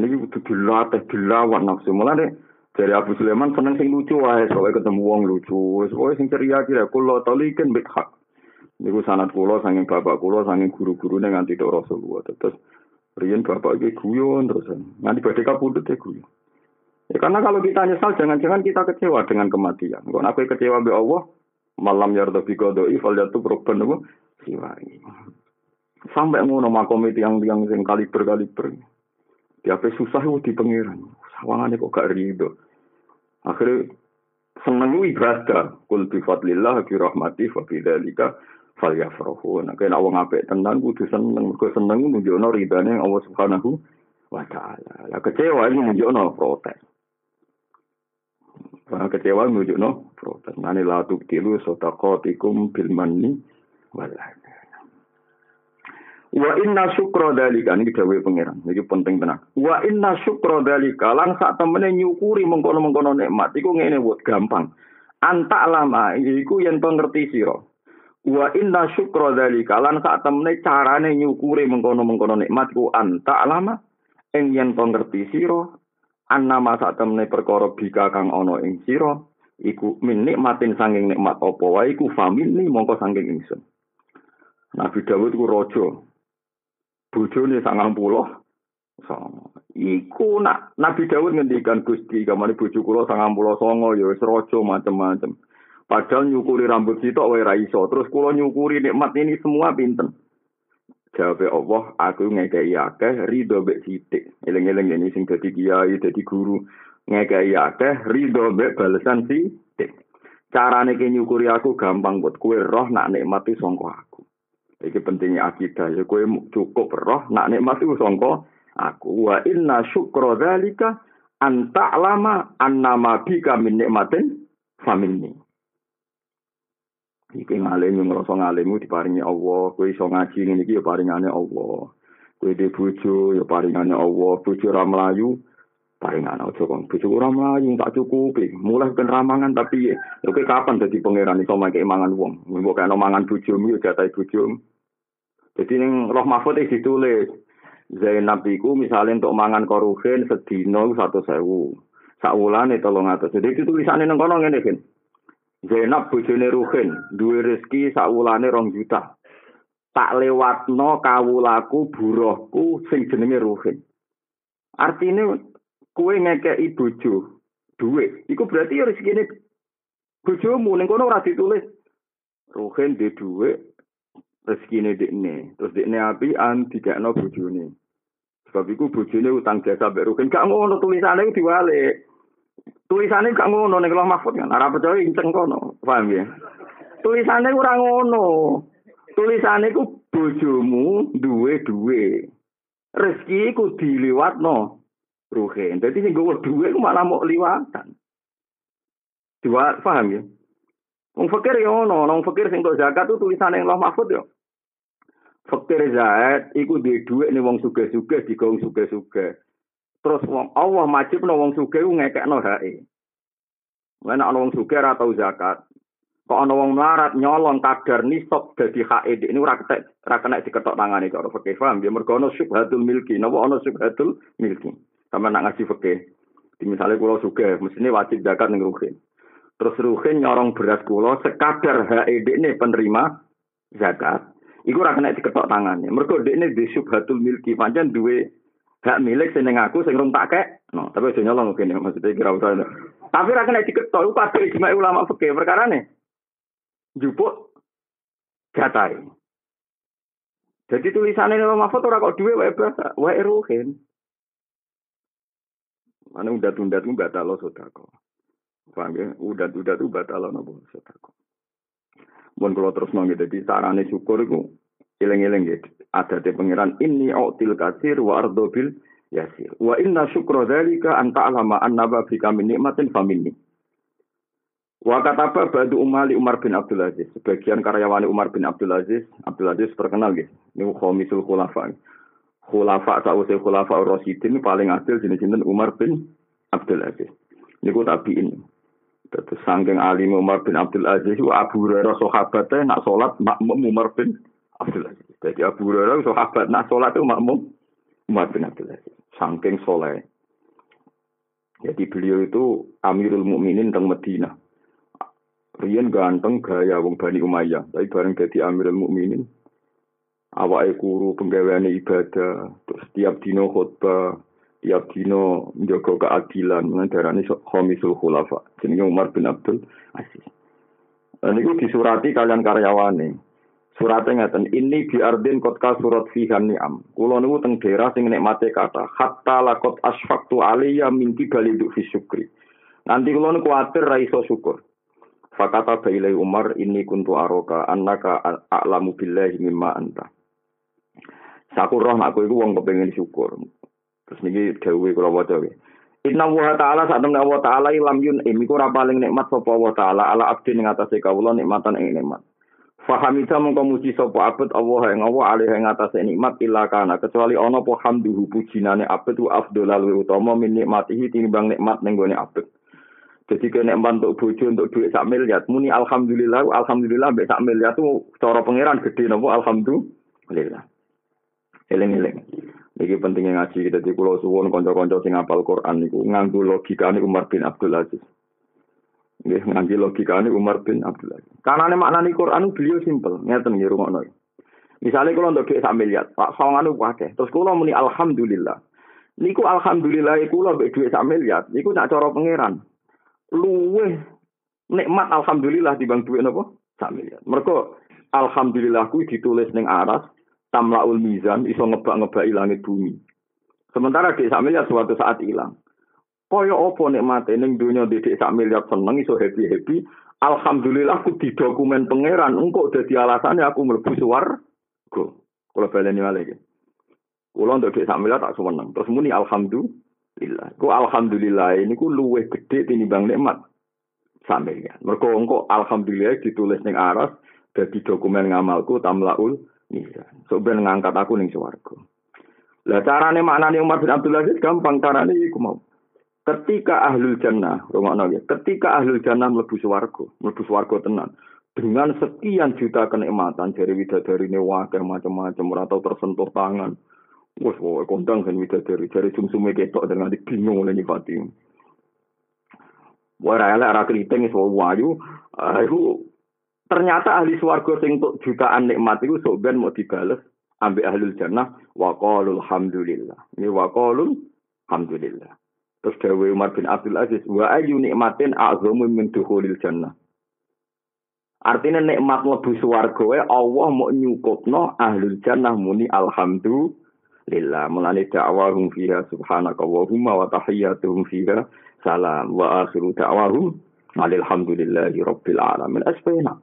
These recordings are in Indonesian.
Nah ini kudu dilatih, dilawan nafsu. Mulane dari Abu Sulaiman seneng sing lucu wae, soalnya ketemu wong lucu. Soalnya sing ceria kira kulo talikin bik hak. Niku sanat kulo sanging bapak kulo sanging guru-guru nganti tok Rasulullah. Terus riyen bapak iki guyon terus nganti badhe kapundhut ya guyon. Ya karena kalau kita nyesal jangan-jangan kita kecewa dengan kematian. Kalau aku kecewa be Allah, malam yarda bi qada'i fal yatu robban apa siwai. Sampai ngono makom itu yang yang sing kaliber Diape susah di pangeran. Sawangane kok gak rido. Akhirnya seneng ibadah. Kul bi fadlillah bi rahmati fa bi dzalika falyafrahu. Nek ana wong apik tenan kudu seneng. Mergo seneng nunjukno ridane Allah Subhanahu wa taala. Lah kecewa ini nunjukno protes. Karena kecewa nunjukno protes. Nani la tubtilu sadaqatikum bil manni Wa inna syukra dalika ini dawe pangeran. Ini penting tenan. Wa inna syukra dalika lan sak nyukuri mengkono-mengkono nikmat iku ngene wot gampang. Anta lama iku yen pengerti sira. Wa inna syukra dalika lan sak carane nyukuri mengkono-mengkono nikmat iku anta lama ing yen pengerti sira. Annama sak temene perkara bika kang ana ing sira iku min nikmatin sanging nikmat apa wae iku famili mongko sanging ingsun. Nabi Dawud ku raja, bojone sangang puluh songo. Iku nak Nabi Dawud ngendikan Gusti kamane bojo kula sangang puluh songo ya wis raja macem-macem. Padahal nyukuri rambut sitok wae ra iso. Terus kula nyukuri nikmat ini semua pinten. Jawab Allah, aku ngekei akeh ridho mbek sithik. Eling-eling ini sing dadi kiai, dadi guru. Ngekei akeh ridho balesan sithik. Carane ke nyukuri aku gampang buat kue roh nak nikmati songko aku. Iki pentingnya akidah ya kowe cukup roh nak nikmat iku sangka aku wa inna syukra dzalika an ta'lama annama bika min nikmatin faminni. Iki ngalim ngrasa ngalimu diparingi Allah, kowe iso ngaji ngene iki ya paringane Allah. Kowe dhe bojo ya paringane Allah, bojo ra mlayu paringane aja kon bojo ora mlayu tak cukupi. Mulai ben ramangan tapi ya kowe kapan dadi pangeran iso make mangan wong. Mbok kena mangan bojomu ya jatah bojomu. Jadi ning Roh Mahfud iki ditulis Zainab iku misalnya untuk mangan korugen sedino satu sewu. Sakwulane tolong atas. Jadi itu tulisannya neng kono ngene kan. Zainab bojone Ruhin, duwe rezeki sakwulane rong juta. Tak lewatno kawulaku buruhku sing jenenge Ruhin. Artinya kue ngekei bojo duwe. Iku berarti ya rezekine bojomu ning kono ora ditulis Ruhin di duwe rezekine dekne. Terus dekne api an dikekno bojone. Sebab iku bojone utang jasa mbek Rukin. Gak ngono tulisane diwalik. Tulisane gak ngono ning Allah Mahfud kan. Ora percaya inceng kono. Paham ya? Tulisane ora ngono. Tulisane iku bojomu duwe-duwe. Rezeki iku diliwatno Ruhin. Dadi sing gowo duwe malah mau liwatan. Diwat paham ya? Wong fakir ya ono, wong fakir sing tok zakat tuh tulisane Allah Mahfud ya. Fakir zakat iku duwe dhuwit ning wong sugih-sugih digawe sugih-sugih. Terus wong Allah majibno wong sugih ku ngekekno hake. Lan ana wong sugih ora zakat. Kok ana wong melarat nyolong kadar nisab dadi hake ini ora ketek ora kena diketok tangane karo fakir paham ya mergo ana syubhatul milki. Napa ana syubhatul milki? Sama nak ngaji. Di misalnya kulo sugih, mestinya wajib zakat ning ruhin. Terus Ruhin nyorong beras kula sekadar HED ini penerima zakat. Iku ora kena diketok tangannya. Mergo dekne di syubhatul milki pancen duwe hak milik sing aku sing rung tak kek. No, tapi aja nyolong kene maksudnya kira usah. Tapi ora kena diketok iku kabeh ijma ulama fikih perkarane. Jupuk jatai. Jadi tulisannya Imam Mahfud ora kok duwe wae bahasa, wae Ruhin. Mana udah tunda tuh batal lo sodako. Paham ya? Udah-udah tuh batal nopo sedekah. Mun kalau terus nongki jadi sarane syukur itu ileng-ileng gitu. Ada di pangeran ini autil kasir wa ardo bil yasir. Wa inna syukra dzalika anta alama annaba bika min nikmatin famini. Wa kataba badu umali Umar bin Abdul Aziz. Sebagian karyawan Umar bin Abdul Aziz, Abdul Aziz terkenal gitu. Ini khomisul khulafa. Khulafa sausai khulafa Rasidin paling adil jenis-jenis Umar bin Abdul Aziz. Ini ku tabiin. Terus sangking alim Umar bin Abdul Aziz, Abu Hurairah sahabatnya nak sholat makmum Umar bin Abdul Aziz. Jadi Abu Hurairah sahabat nak sholat itu makmum Umar bin Abdul Aziz. saking soleh. Jadi beliau itu Amirul Mukminin teng Medina. Rian ganteng gaya wong Bani Umayyah, tapi bareng jadi Amirul Mukminin awake kuru penggaweane ibadah, terus tiap dino khutbah, tiap dino njogo keadilan, darani khamisul khulafa. Jenenge Umar bin Abdul Aziz. Dan itu disurati kalian karyawane. Suratnya ngeten, ini biardin kotka surat fihan ni'am. Kulo niku teng daerah sing nikmate kata, hatta lakot asfaktu aliyya minti balidu fi syukri. Nanti kulo niku kuatir ra iso syukur. Fakata bailai Umar ini kuntu aroka annaka a'lamu billahi mimma anta. Saku roh aku iku wong kepengin syukur. Terus niki dawuhe kula waca Inna wa ta'ala saat temen Allah ta'ala ilam yun im iku ora paling nikmat sapa Allah ta'ala ala abdi ning atase kawula nikmatan ing nikmat. Fahamita mengko muji sapa abet Allah ing Allah alih ing atase nikmat illa kana kecuali ana apa hamduhu pujinane abet wa afdhalal utama min nikmatihi tinimbang nikmat ning gone abet. Jadi kena untuk bojo untuk duit sak miliar, muni alhamdulillah, alhamdulillah mbek sak miliar tuh cara pangeran gede nopo alhamdulillah. Eling-eling. Iki pentingnya ngaji kita di Pulau Suwon konco-konco sing apal Quran niku nganggo logika ini Umar bin Abdul Aziz. Nggih nganggo logika ini Umar bin Abdul Aziz. Karena maknane Quran beliau simpel, ngeten nggih rungokno. Misalnya kalau untuk sak miliar, Pak Sawangan pakai. Terus kalau muni alhamdulillah. Niku alhamdulillah kula mbek duit sak miliar, niku nak cara pangeran. Luweh nikmat alhamdulillah dibanding duit napa? Sak miliar. Mergo alhamdulillah kuwi ditulis ning aras, tamlaul mizan iso ngebak-ngebak langit bumi. Sementara di sak miliar suatu saat hilang. Kaya apa nikmate ning donya dik sak miliar seneng iso happy-happy. Alhamdulillah aku di dokumen pangeran engkau dadi alasannya aku mlebu swarga. Kula baleni wale iki. Kula untuk dik sak miliar tak seneng. Terus muni alhamdulillah. Ku alhamdulillah ini ku luwih gede tinimbang nikmat sak miliar. Mergo engko alhamdulillah ditulis ning aras dadi dokumen ngamalku tamlaul Iya. So ben ngangkat aku ning swarga. Lah carane maknane Umar bin Abdul Aziz gampang carane iku mau. Ketika ahlul jannah, rungokno ya, ketika ahlul jannah mlebu swarga, mlebu swarga tenan. Dengan sekian juta kenikmatan dari widadari ini wakil macam-macam ora tau tersentuh tangan. Wes wae kondang kan widadari dari sumsume ketok dengan bingung oleh nyifati. Wah, rela ra kriting iso wayu, aku Ternyata ahli swarga sing untuk jutaan nikmat itu soben mau dibales ambek ahli jannah wa qalul hamdulillah. Ini wa qalul hamdulillah. Terus Dawe Umar bin Abdul Aziz wa ayu nikmatin a'zamu min dukhulil jannah. Artinya nikmat lebu swarga Allah mau nyukupno ahli jannah muni alhamdulillah. Mulane da'wahum fiha subhanaka wa humma wa tahiyyatuhum fiha salam wa akhiru da'wahum alhamdulillahi rabbil alamin. Asbena.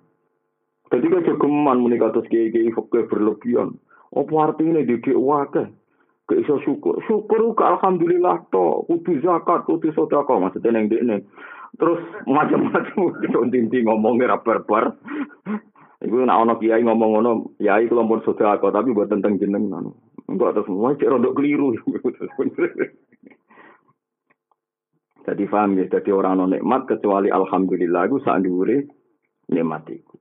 Jadi kan jogeman muni kados kiai-kiai fakir berlebihan. Apa artinya didik wakil? Gak iso syukur. Syukur ke alhamdulillah to. Kudu zakat, kudu sedekah maksudnya neng ini. Terus macam-macam itu inti ngomongnya rabar-bar. Iku nak ono kiai ngomong ngono, kiai kula pun sedekah tapi buat tentang jenengan. Enggak terus semua cek rodok keliru. Jadi paham ya, jadi orang non nikmat kecuali alhamdulillah itu saat itu.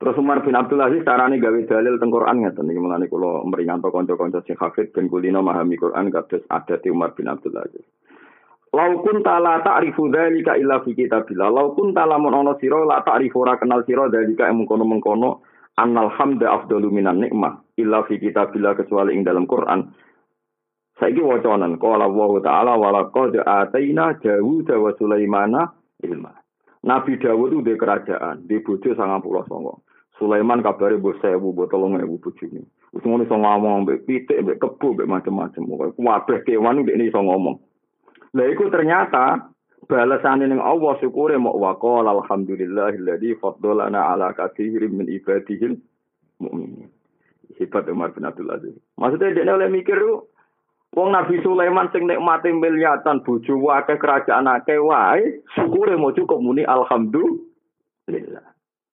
Terus Umar bin Abdul Aziz carane gawe dalil teng Quran ngeten iki mulane kula meringanto kanca-kanca sing hafid ben kulino memahami Quran kados adate Umar bin Abdul Aziz. Lau kun la ta'rifu dzalika illa fi kitabillah. Lau kun lamun ana sira la ta'rifu ora kenal sira dzalika ing mengkono-mengkono annal hamda afdalu minan nikmah illa fi kitabillah kecuali ing dalam Quran. Saiki wacanan qala Allah taala wa laqad ataina Dawud wa Sulaimana ilma. Nabi Dawud itu kerajaan, di bojo sangat pulau songo. Sulaiman kabare mbok 1000 mbok 3000 bojone. Wis ngono iso ngomong mbek pitik mbek kebo mbek macam-macam. Kabeh kewan ndek iso ngomong. Lah iku ternyata balasane ning Allah syukure mok waqal alhamdulillahilladzi faddalana ala katsirin min ibadihi mukminin. Sifat Umar bin Abdul Aziz. Maksudnya dia oleh mikir Wong Nabi Sulaiman sing nikmati miliatan bojo wae kerajaan akeh wae syukure mau cukup muni alhamdulillah.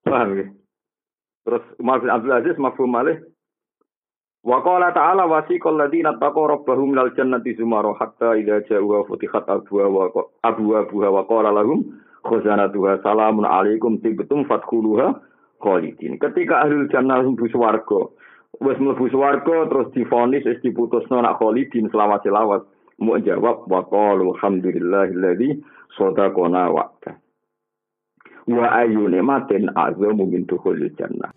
Paham ya? Terus Umar bin Abdul Aziz mafhum malih. Wa qala ta'ala wasiqal ladzina taqaw rabbahum minal jannati zumara hatta idza ja'uha futihat abwa wa abwa buha wa qala lahum khazanatuha salamun alaikum tibtum fadkhuluha khalidin. Ketika ahli jannah mlebu wis mlebu swarga terus difonis wis diputusno nak khalidin selawat-selawat. Mau jawab wa qalu alhamdulillahilladzi sadaqana wa'da. Wa ayu nikmatin azamu min dukhulil jannah.